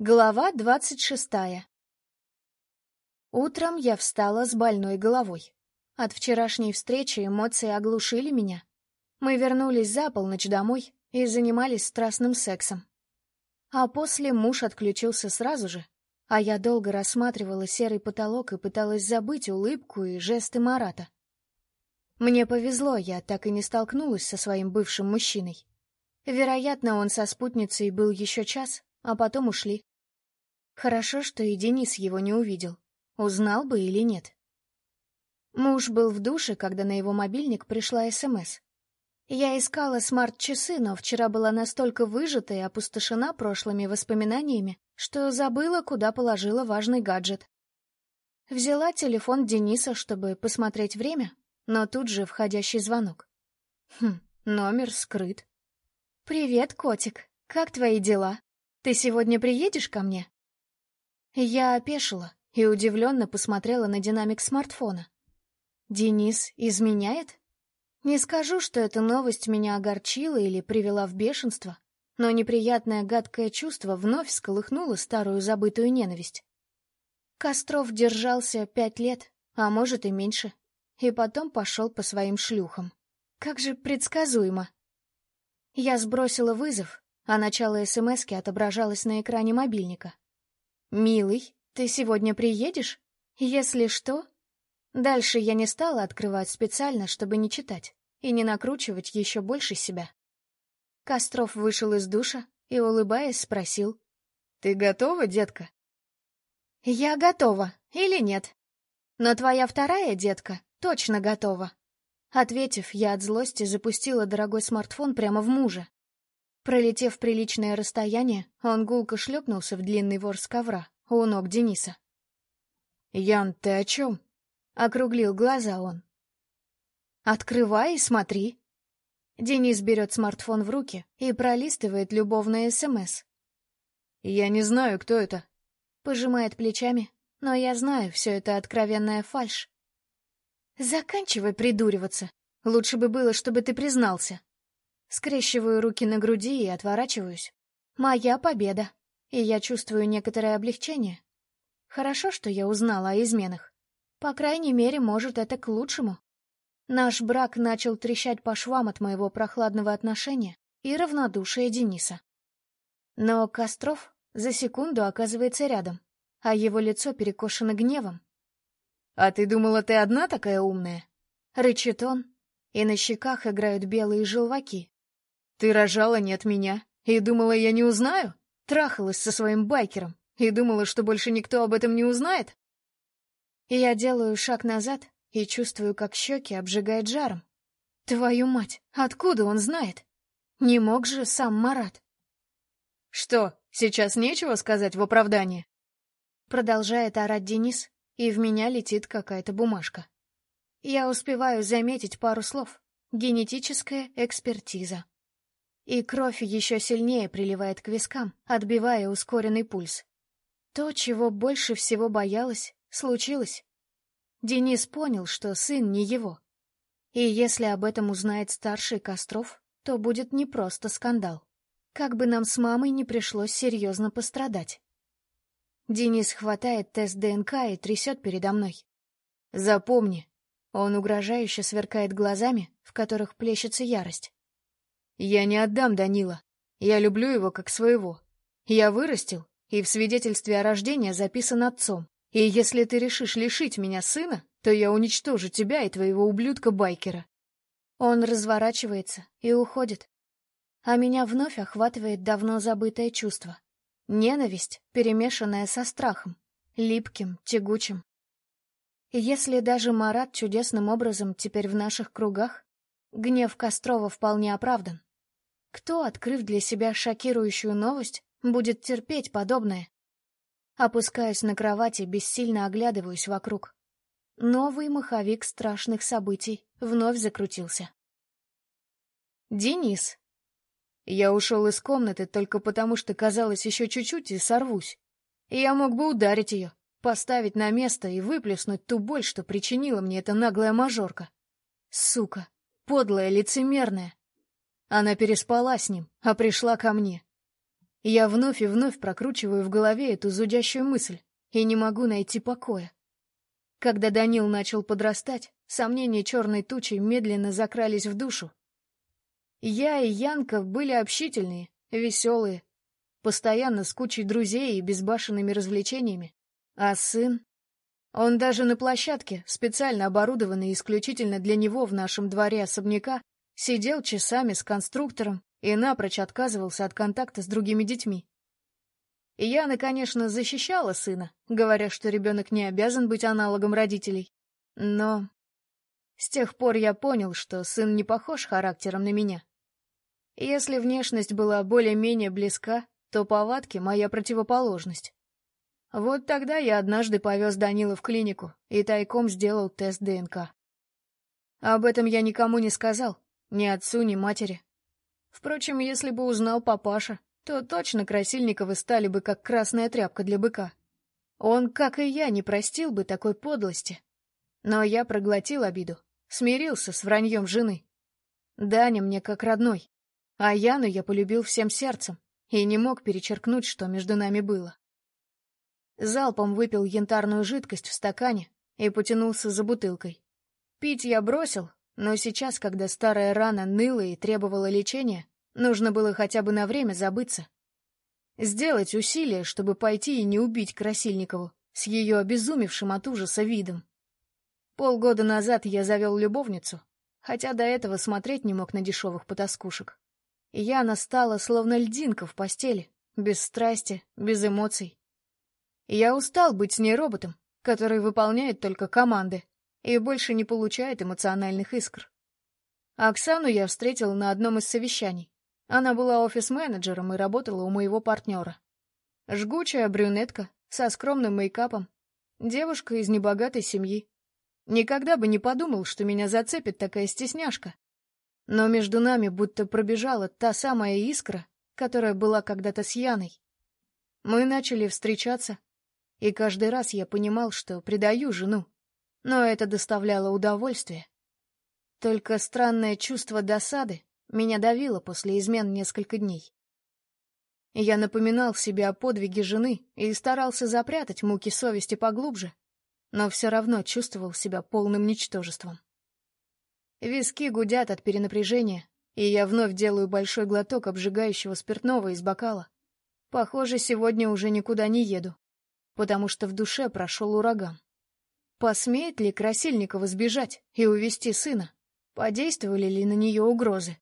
Глава двадцать шестая Утром я встала с больной головой. От вчерашней встречи эмоции оглушили меня. Мы вернулись за полночь домой и занимались страстным сексом. А после муж отключился сразу же, а я долго рассматривала серый потолок и пыталась забыть улыбку и жесты Марата. Мне повезло, я так и не столкнулась со своим бывшим мужчиной. Вероятно, он со спутницей был еще час, а потом ушли. Хорошо, что и Денис его не увидел. Узнал бы или нет. Муж был в душе, когда на его мобильник пришла СМС. Я искала смарт-часы, но вчера была настолько выжата и опустошена прошлыми воспоминаниями, что забыла, куда положила важный гаджет. Взяла телефон Дениса, чтобы посмотреть время, но тут же входящий звонок. Хм, номер скрыт. «Привет, котик. Как твои дела? Ты сегодня приедешь ко мне?» Я опешила и удивленно посмотрела на динамик смартфона. «Денис изменяет?» Не скажу, что эта новость меня огорчила или привела в бешенство, но неприятное гадкое чувство вновь сколыхнуло старую забытую ненависть. Костров держался пять лет, а может и меньше, и потом пошел по своим шлюхам. Как же предсказуемо. Я сбросила вызов, а начало СМСки отображалось на экране мобильника. «Милый, ты сегодня приедешь? Если что...» Дальше я не стала открывать специально, чтобы не читать и не накручивать еще больше себя. Костров вышел из душа и, улыбаясь, спросил. «Ты готова, детка?» «Я готова. Или нет? Но твоя вторая детка точно готова». Ответив, я от злости запустила дорогой смартфон прямо в мужа. Пролетев приличное расстояние, он гулко шлепнулся в длинный ворс ковра у ног Дениса. «Ян, ты о чем?» — округлил глаза он. «Открывай и смотри». Денис берет смартфон в руки и пролистывает любовное СМС. «Я не знаю, кто это», — пожимает плечами, но я знаю, все это откровенная фальшь. «Заканчивай придуриваться. Лучше бы было, чтобы ты признался». Скрещиваю руки на груди и отворачиваюсь. Моя победа. И я чувствую некоторое облегчение. Хорошо, что я узнала о изменах. По крайней мере, может, это к лучшему. Наш брак начал трещать по швам от моего прохладного отношения и равнодушия Дениса. Но Костров за секунду оказывается рядом, а его лицо перекошено гневом. «А ты думала, ты одна такая умная?» — рычит он, и на щеках играют белые желваки. Ты рожала не от меня и думала, я не узнаю? Трахалась со своим байкером и думала, что больше никто об этом не узнает? Я делаю шаг назад и чувствую, как щеки обжигает жаром. Твою мать, откуда он знает? Не мог же сам Марат. Что, сейчас нечего сказать в оправдании? Продолжает орать Денис, и в меня летит какая-то бумажка. Я успеваю заметить пару слов. Генетическая экспертиза и кровь еще сильнее приливает к вискам, отбивая ускоренный пульс. То, чего больше всего боялась, случилось. Денис понял, что сын не его. И если об этом узнает старший Костров, то будет не просто скандал. Как бы нам с мамой не пришлось серьезно пострадать. Денис хватает тест ДНК и трясет передо мной. «Запомни». Он угрожающе сверкает глазами, в которых плещется ярость. Я не отдам Данила. Я люблю его как своего. Я вырастил, и в свидетельстве о рождении записан отцом. И если ты решишь лишить меня сына, то я уничтожу тебя и твоего ублюдка-байкера. Он разворачивается и уходит. А меня вновь охватывает давно забытое чувство. Ненависть, перемешанная со страхом, липким, тягучим. И если даже Марат чудесным образом теперь в наших кругах, гнев Кострова вполне оправдан. Кто, открыв для себя шокирующую новость, будет терпеть подобное? Опускаюсь на кровати, бессильно оглядываюсь вокруг. Новый маховик страшных событий вновь закрутился. Денис. Я ушел из комнаты только потому, что казалось еще чуть-чуть и сорвусь. Я мог бы ударить ее, поставить на место и выплеснуть ту боль, что причинила мне эта наглая мажорка. Сука, подлая, лицемерная. Она переспала с ним, а пришла ко мне. Я вновь и вновь прокручиваю в голове эту зудящую мысль и не могу найти покоя. Когда Данил начал подрастать, сомнения черной тучей медленно закрались в душу. Я и Янка были общительные, веселые, постоянно с кучей друзей и безбашенными развлечениями. А сын? Он даже на площадке, специально оборудованной исключительно для него в нашем дворе особняка, сидел часами с конструктором и напрочь отказывался от контакта с другими детьми. И Яна, конечно, защищала сына, говоря, что ребенок не обязан быть аналогом родителей. Но с тех пор я понял, что сын не похож характером на меня. Если внешность была более-менее близка, то повадки — моя противоположность. Вот тогда я однажды повез Данила в клинику и тайком сделал тест ДНК. Об этом я никому не сказал, ни отцу, ни матери. Впрочем, если бы узнал папаша, то точно Красильниковы стали бы как красная тряпка для быка. Он, как и я, не простил бы такой подлости. Но я проглотил обиду, смирился с враньем жены. Даня мне как родной, а Яну я полюбил всем сердцем и не мог перечеркнуть, что между нами было. Залпом выпил янтарную жидкость в стакане и потянулся за бутылкой. Пить я бросил, но сейчас, когда старая рана ныла и требовала лечения, нужно было хотя бы на время забыться. Сделать усилие, чтобы пойти и не убить Красильникову с ее обезумевшим от ужаса видом. Полгода назад я завел любовницу, хотя до этого смотреть не мог на дешевых потаскушек. И Яна стала словно льдинка в постели, без страсти, без эмоций. Я устал быть с ней роботом, который выполняет только команды и больше не получает эмоциональных искр. Оксану я встретил на одном из совещаний. Она была офис-менеджером и работала у моего партнера. Жгучая брюнетка, со скромным мейкапом. Девушка из небогатой семьи. Никогда бы не подумал, что меня зацепит такая стесняшка. Но между нами будто пробежала та самая искра, которая была когда-то с Яной. Мы начали встречаться, и каждый раз я понимал, что предаю жену. Но это доставляло удовольствие. Только странное чувство досады меня давило после измен несколько дней. Я напоминал себе о подвиге жены и старался запрятать муки совести поглубже, но все равно чувствовал себя полным ничтожеством. Виски гудят от перенапряжения, и я вновь делаю большой глоток обжигающего спиртного из бокала. Похоже, сегодня уже никуда не еду потому что в душе прошел ураган. Посмеет ли Красильникова сбежать и увести сына? Подействовали ли на нее угрозы?